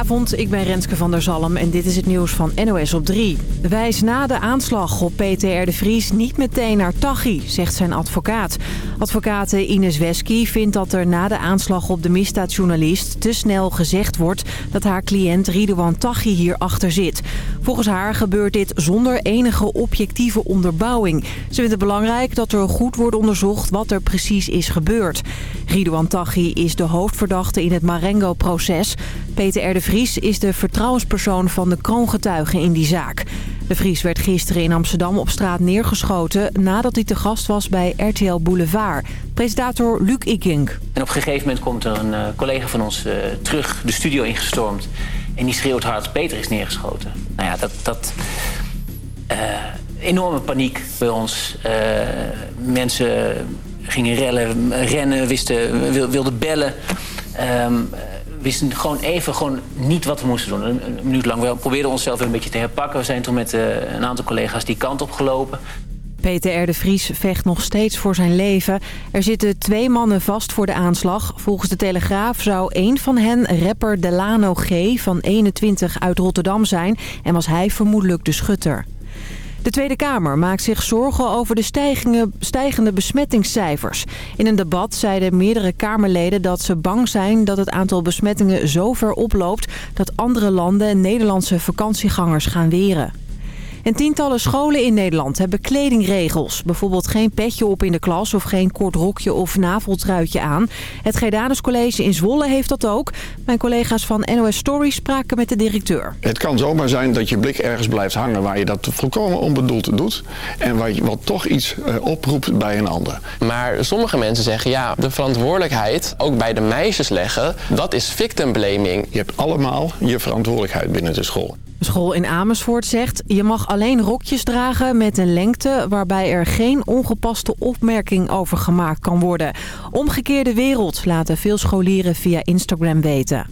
Goedenavond, ik ben Renske van der Zalm en dit is het nieuws van NOS op 3. Wijs na de aanslag op PTR de Vries niet meteen naar Taghi, zegt zijn advocaat. Advocaat Ines Wesky vindt dat er na de aanslag op de misdaadjournalist te snel gezegd wordt dat haar cliënt Ridouan Taghi hierachter zit. Volgens haar gebeurt dit zonder enige objectieve onderbouwing. Ze vindt het belangrijk dat er goed wordt onderzocht wat er precies is gebeurd. Ridouan Taghi is de hoofdverdachte in het Marengo-proces. Peter R. de is de vertrouwenspersoon van de kroongetuigen in die zaak. De Vries werd gisteren in Amsterdam op straat neergeschoten... nadat hij te gast was bij RTL Boulevard. Presentator Luc Ikink. En op een gegeven moment komt er een uh, collega van ons uh, terug de studio ingestormd... en die schreeuwt hard, Peter is neergeschoten. Nou ja, dat... dat uh, enorme paniek bij ons. mensen gingen rennen, wisten, wilden bellen... Um, wisten gewoon even gewoon niet wat we moesten doen. Een, minuut lang. We probeerden onszelf weer een beetje te herpakken. We zijn toen met uh, een aantal collega's die kant op gelopen. Peter R. de Vries vecht nog steeds voor zijn leven. Er zitten twee mannen vast voor de aanslag. Volgens de Telegraaf zou één van hen rapper Delano G. van 21 uit Rotterdam zijn... en was hij vermoedelijk de schutter. De Tweede Kamer maakt zich zorgen over de stijgende besmettingscijfers. In een debat zeiden meerdere Kamerleden dat ze bang zijn dat het aantal besmettingen zo ver oploopt... dat andere landen Nederlandse vakantiegangers gaan weren. En tientallen scholen in Nederland hebben kledingregels. Bijvoorbeeld geen petje op in de klas of geen kort rokje of naveltruitje aan. Het Gedanus College in Zwolle heeft dat ook. Mijn collega's van NOS Story spraken met de directeur. Het kan zomaar zijn dat je blik ergens blijft hangen waar je dat volkomen onbedoeld doet. En wat, wat toch iets uh, oproept bij een ander. Maar sommige mensen zeggen ja, de verantwoordelijkheid ook bij de meisjes leggen, dat is victim blaming. Je hebt allemaal je verantwoordelijkheid binnen de school. School in Amersfoort zegt... je mag alleen rokjes dragen met een lengte... waarbij er geen ongepaste opmerking over gemaakt kan worden. Omgekeerde wereld laten veel scholieren via Instagram weten.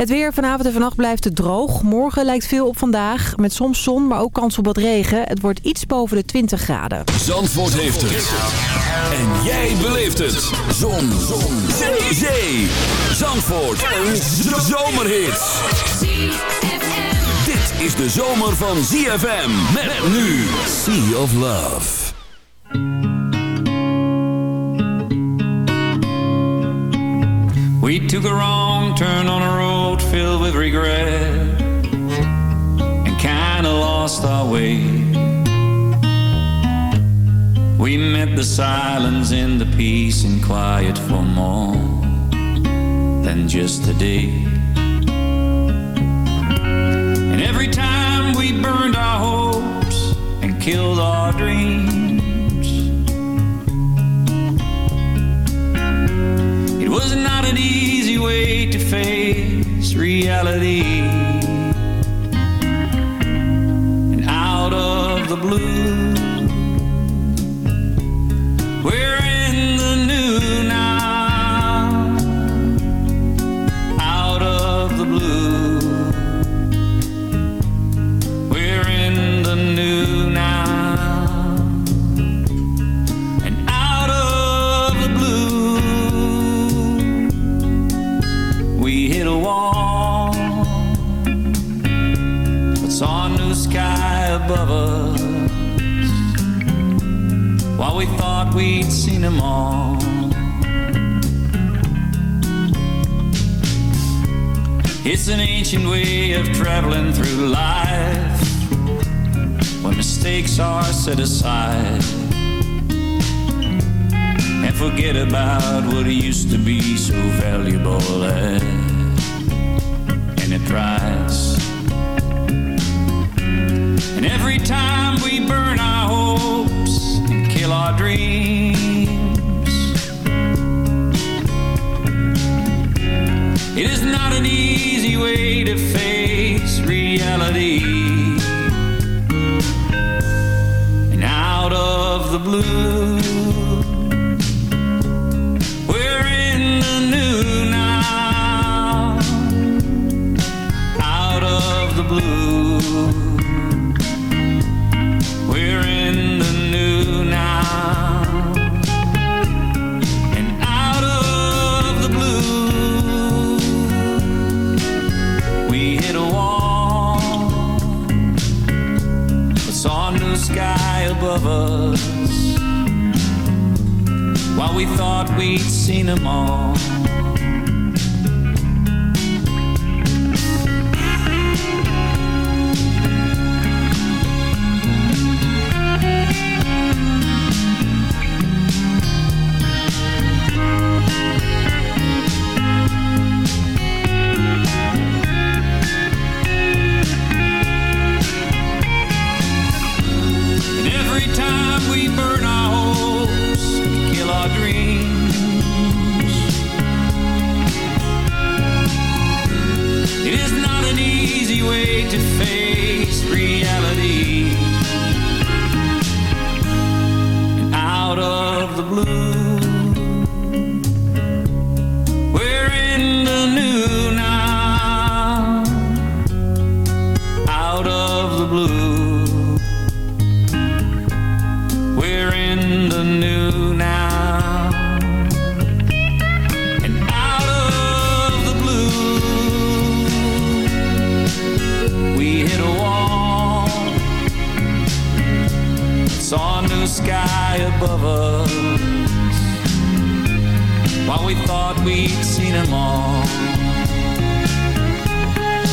Het weer vanavond en vannacht blijft het droog. Morgen lijkt veel op vandaag. Met soms zon, maar ook kans op wat regen. Het wordt iets boven de 20 graden. Zandvoort heeft het. En jij beleeft het. Zon. zon. Zee. Zee. Zandvoort. Een zomerhit is de zomer van ZFM. Met nu Sea of Love. We took a wrong turn on a road filled with regret. And kinda lost our way. We met the silence and the peace and quiet for more than just a day. Burned our hopes and killed our dreams. It was not an easy way to face reality. And out of the blue, we're in the new we'd seen them all. It's an ancient way of traveling through life when mistakes are set aside. And forget about what used to be so valuable and it tries. And every time we burn our hopes and kill our dreams, it is not an easy way to face reality. And out of the blue we thought we'd seen them all. And every time we burn to face reality. And out of the blue, sky above us. While we thought we'd seen them all.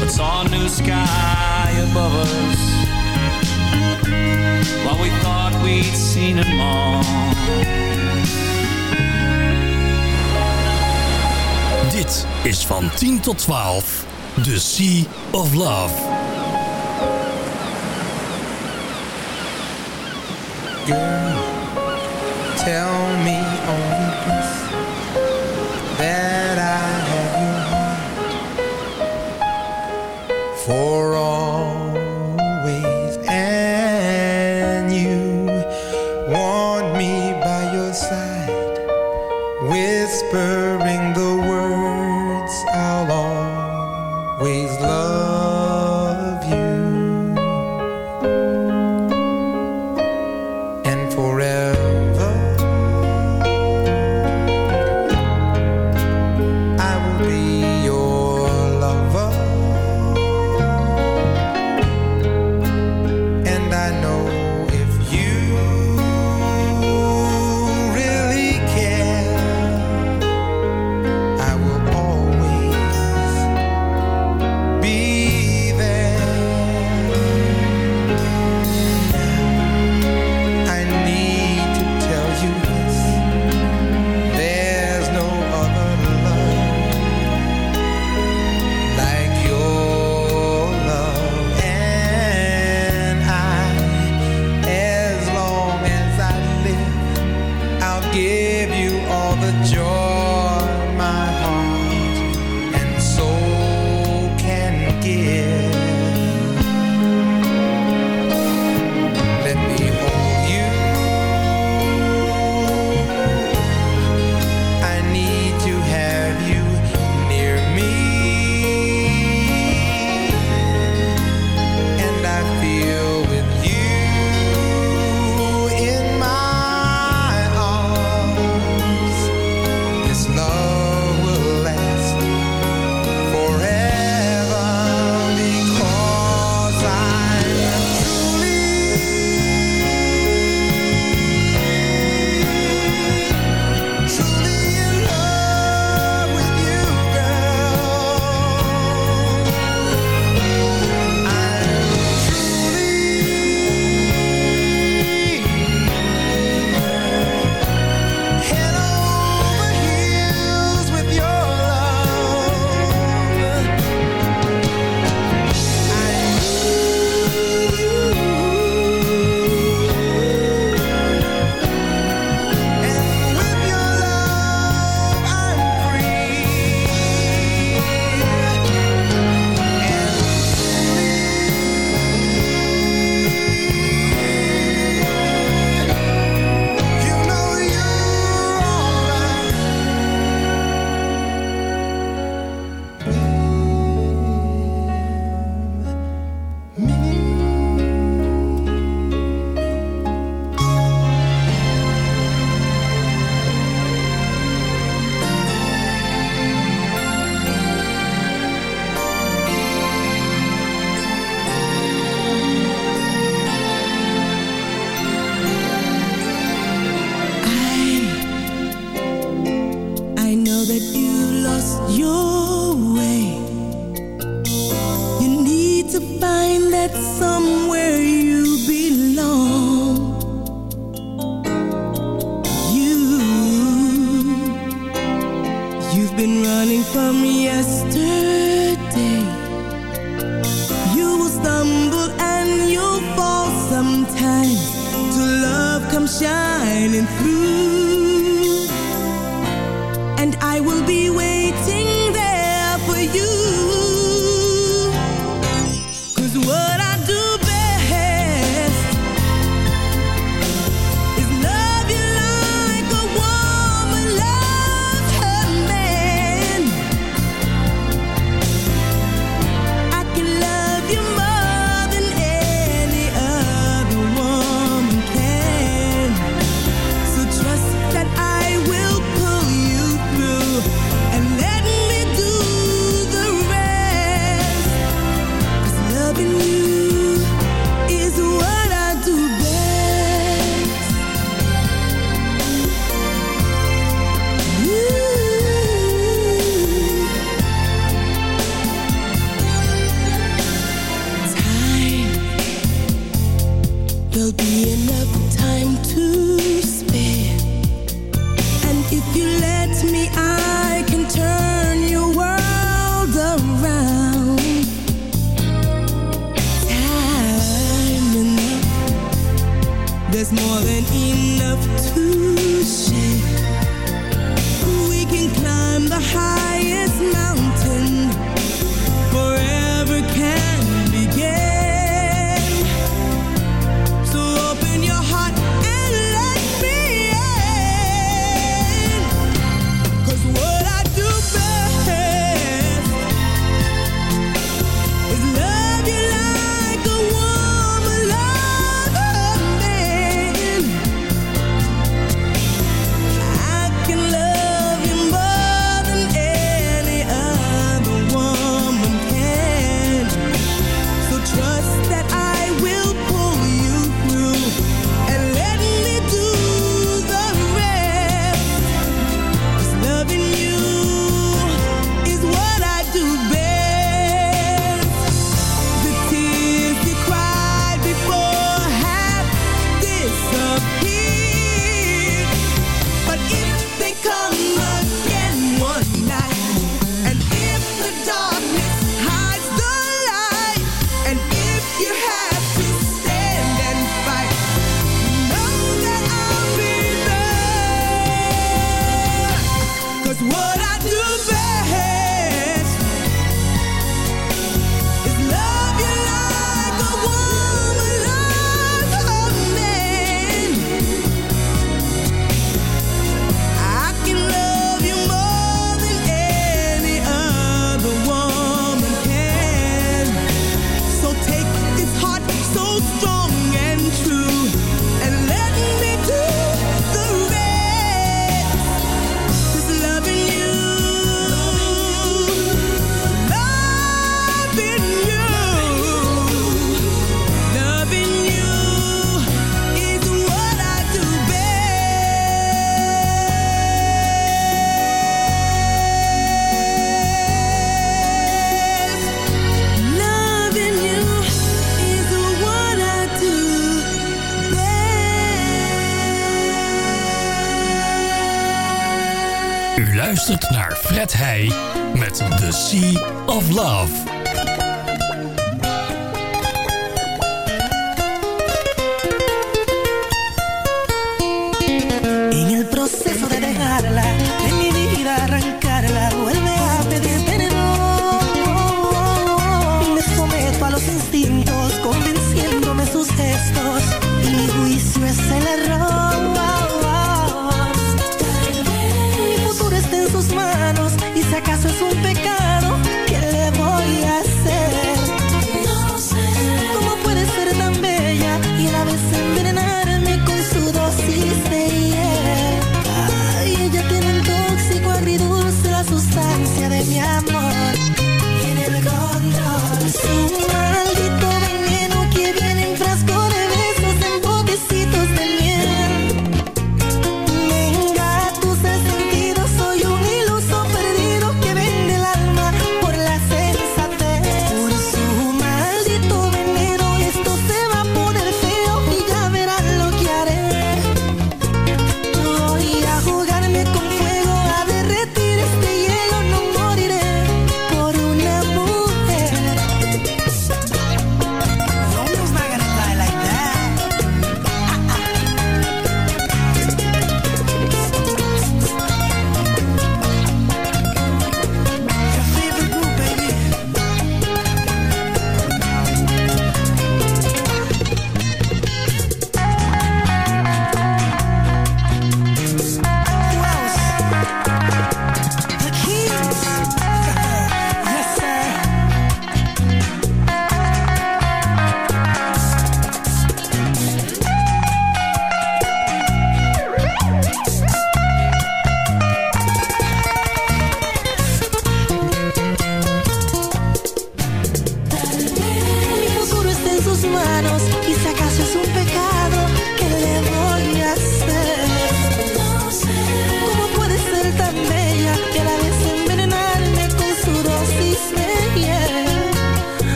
But saw a new sky above us while we thought we'd seen them all. Dit is van 10 tot 12. The Sea of Love. Girl, tell me only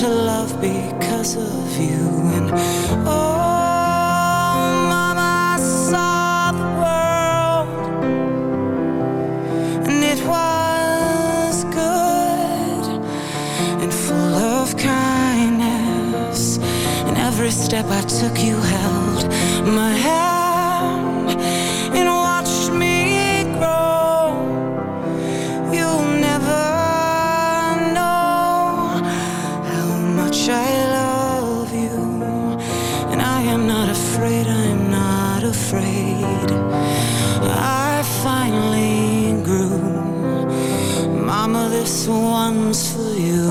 to love because of you, and oh, Mama, I saw the world and it was good and full of kindness. And every step I took, you held my hand This one's for you.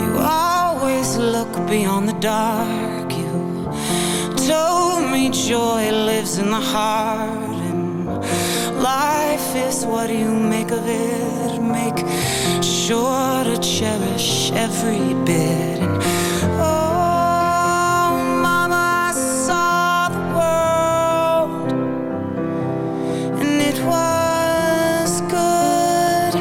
You always look beyond the dark. You told me joy lives in the heart, and life is what you make of it. Sure to cherish every bit. And oh, Mama, I saw the world, and it was good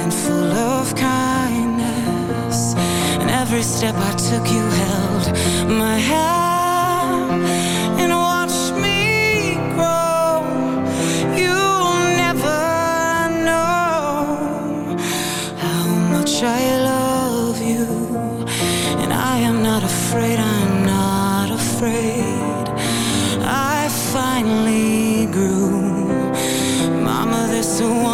and full of kindness. And every step I took, you held my hand grew. Mama, this one's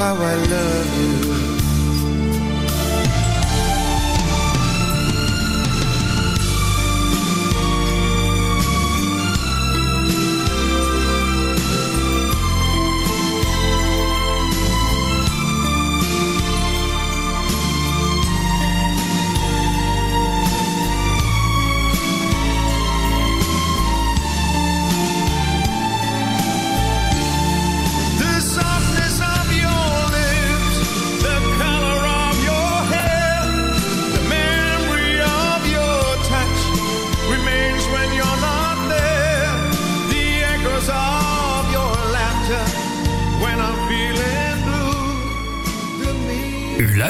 how I love you.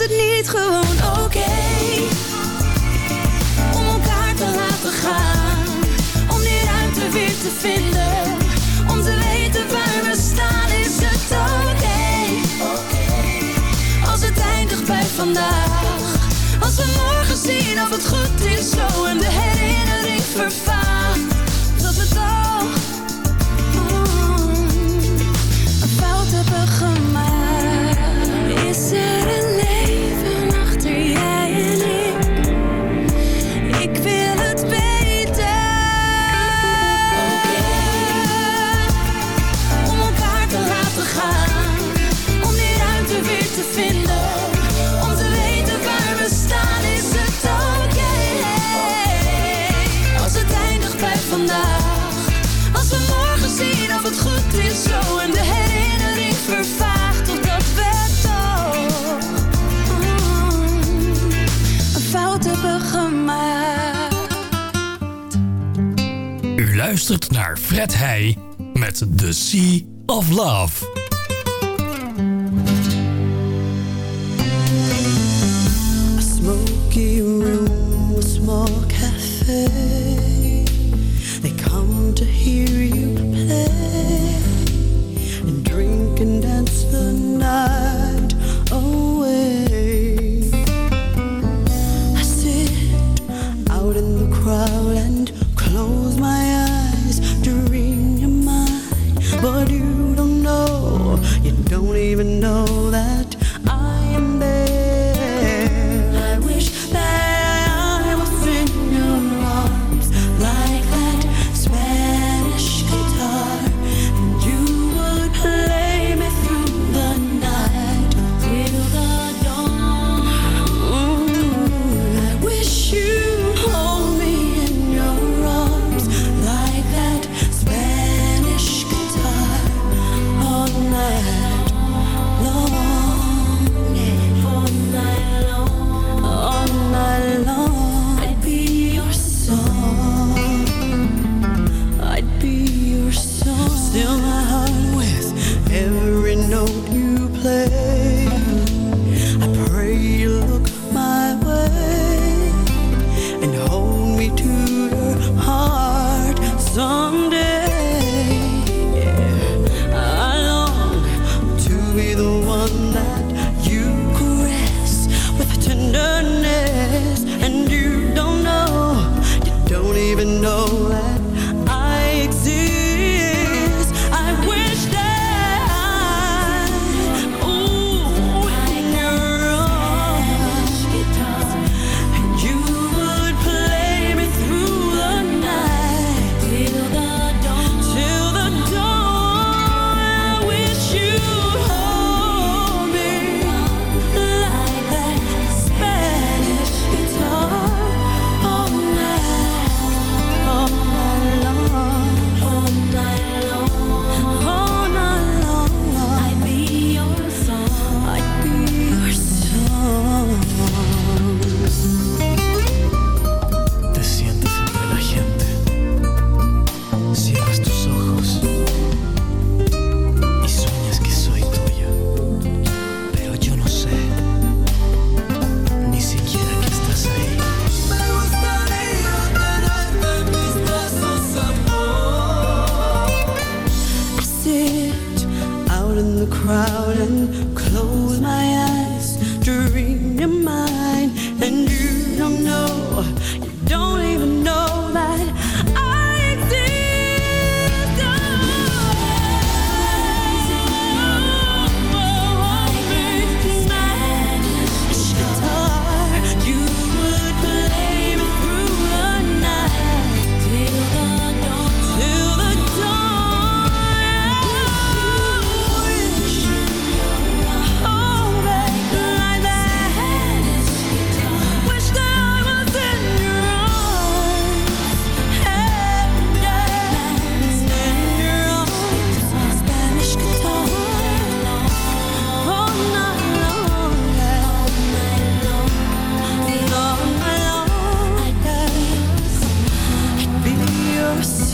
is het niet gewoon oké om elkaar te laten gaan, om die ruimte weer te vinden, om te weten waar we staan, is het oké als het eindigt bij vandaag, als we morgen zien of het goed is zo en de herinnering vervaagt. U luistert naar Fred Heij met The Sea of Love. A smoky room, a small cafe. They come to hear you play and drink and dance the night. your soul.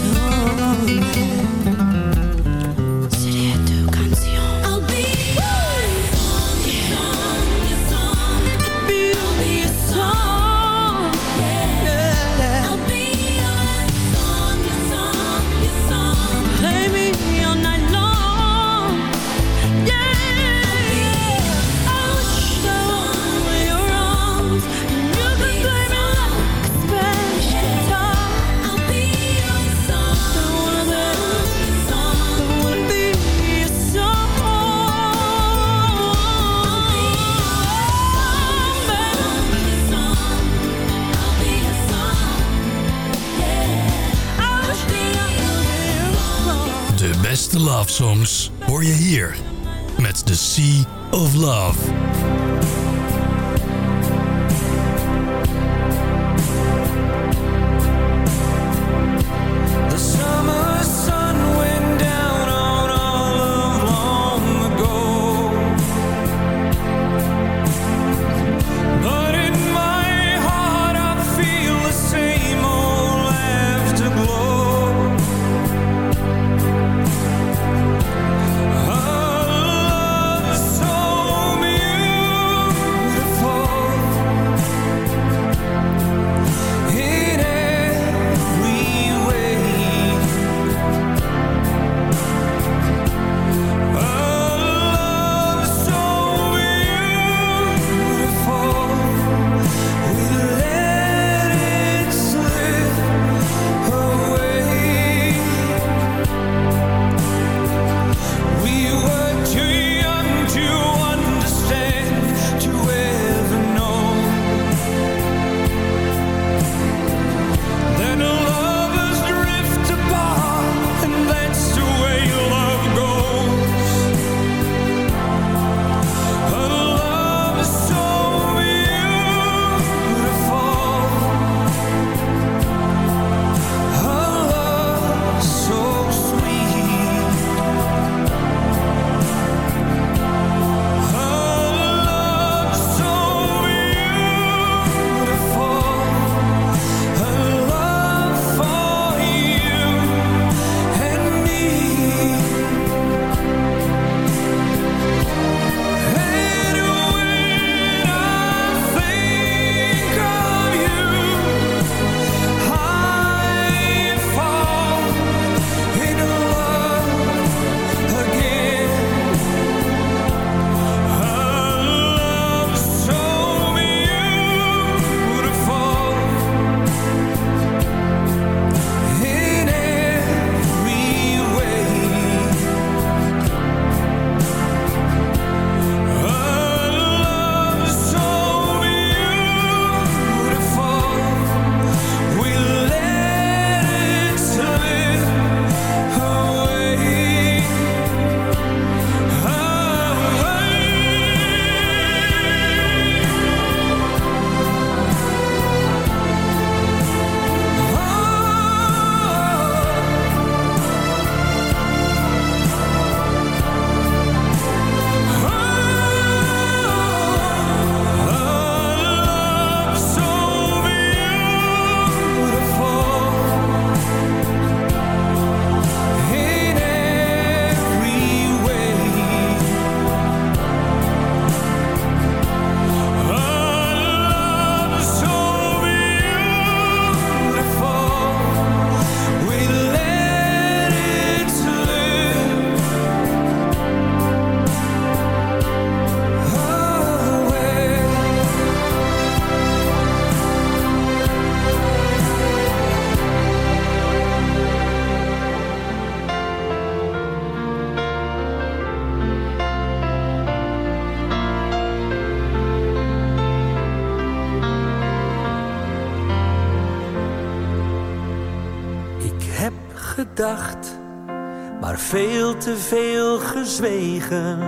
veel gezwegen.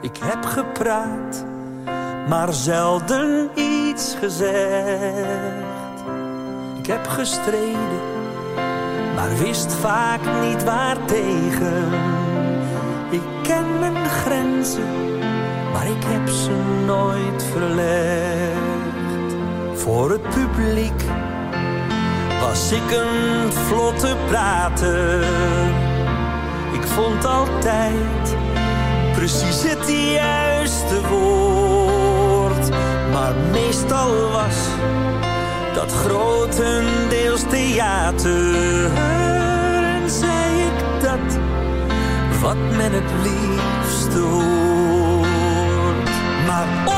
Ik heb gepraat, maar zelden iets gezegd. Ik heb gestreden, maar wist vaak niet waartegen. Ik ken mijn grenzen, maar ik heb ze nooit verlegd. Voor het publiek was ik een vlotte prater vond altijd precies het juiste woord. Maar meestal was dat grotendeels theater. En zei ik dat wat men het liefste hoort. Maar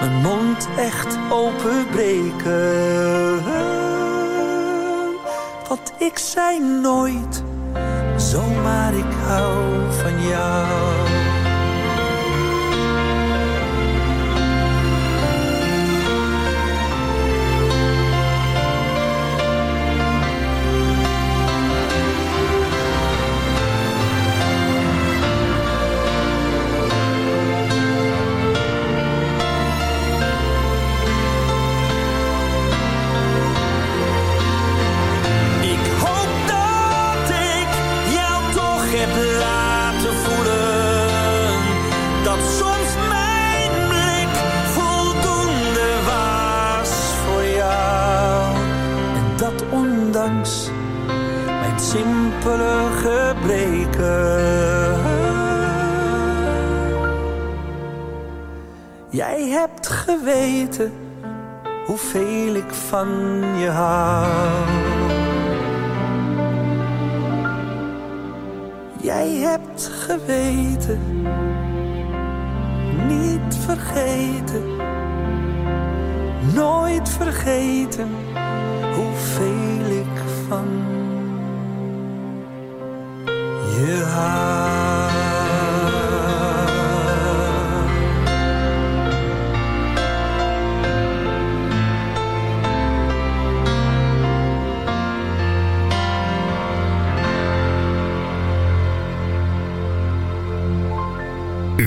mijn mond echt openbreken. Want ik zei nooit, zomaar ik hou van jou. gebreken. Jij hebt geweten hoeveel ik van je hou. Jij hebt geweten, niet vergeten, nooit vergeten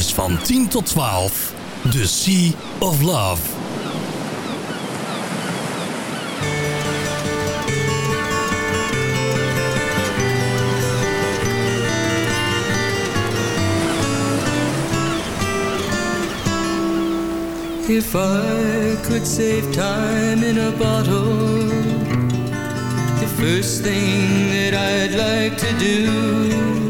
is van 10 tot 12 The Sea of Love. If I could save time in a bottle The first thing that I'd like to do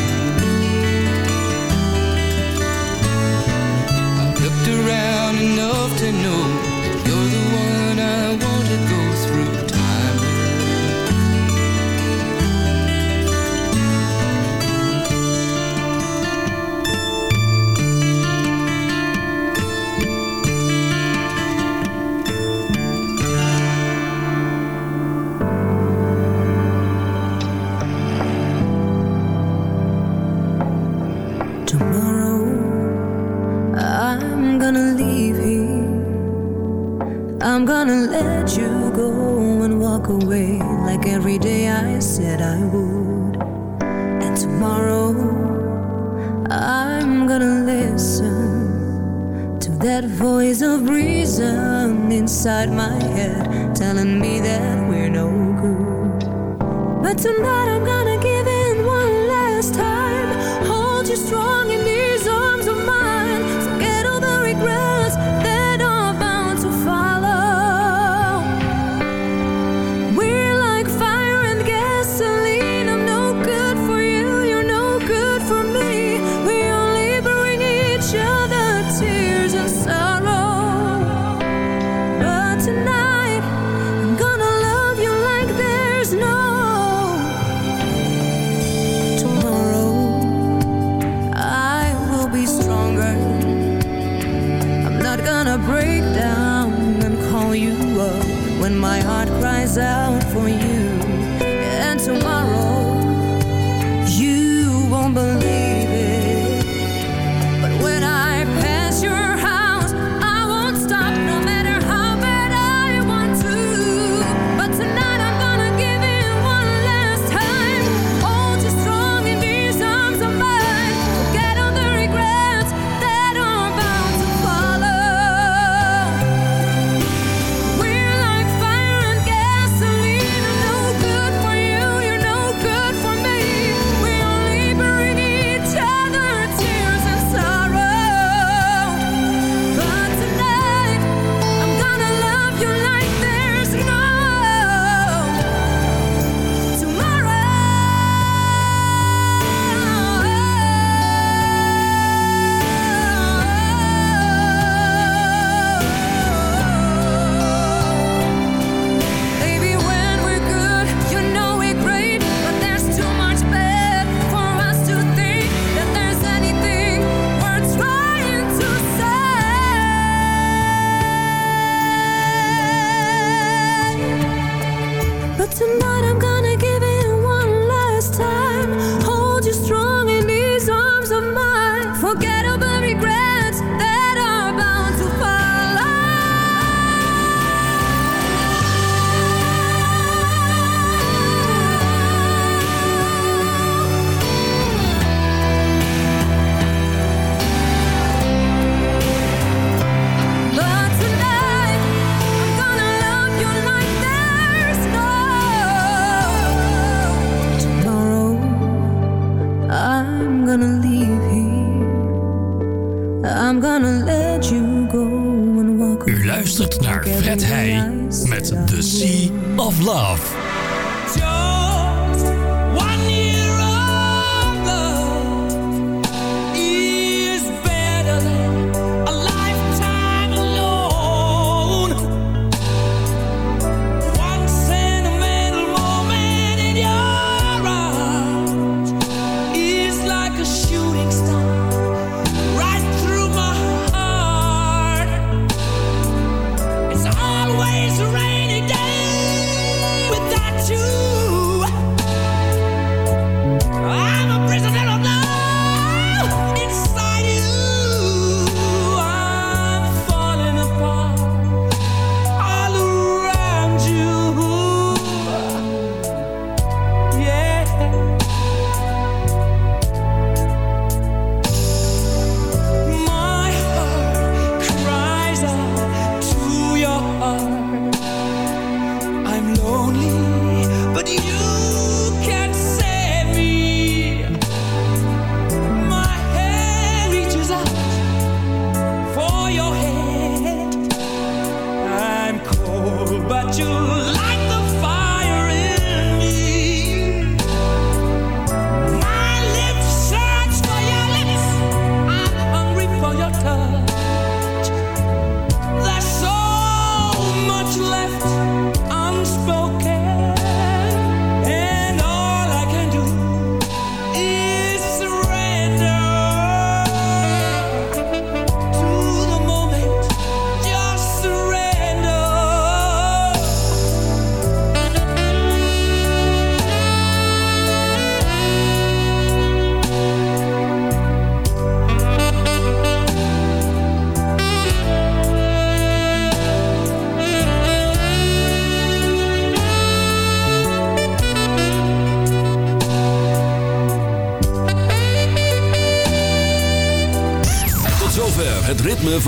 Enough to know gonna let you go and walk away like every day I said I would. And tomorrow I'm gonna listen to that voice of reason inside my head telling me that we're no good. But tonight I'm gonna give in one last time. Hold you strong